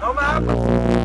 No mapa.